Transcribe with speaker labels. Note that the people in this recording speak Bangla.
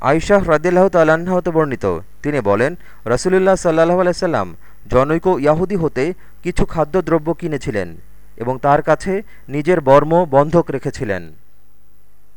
Speaker 1: আইশাহ রদিল্লাহ তাল্লাহতে বর্ণিত। তিনি বলেন, রসুলুল্লাহ সাল্লাহ আলাইসাল্লাম জনৈক ইয়াহুদি হতে কিছু খাদ্যদ্রব্য কিনেছিলেন এবং তার কাছে নিজের বর্ম বন্ধক রেখেছিলেন।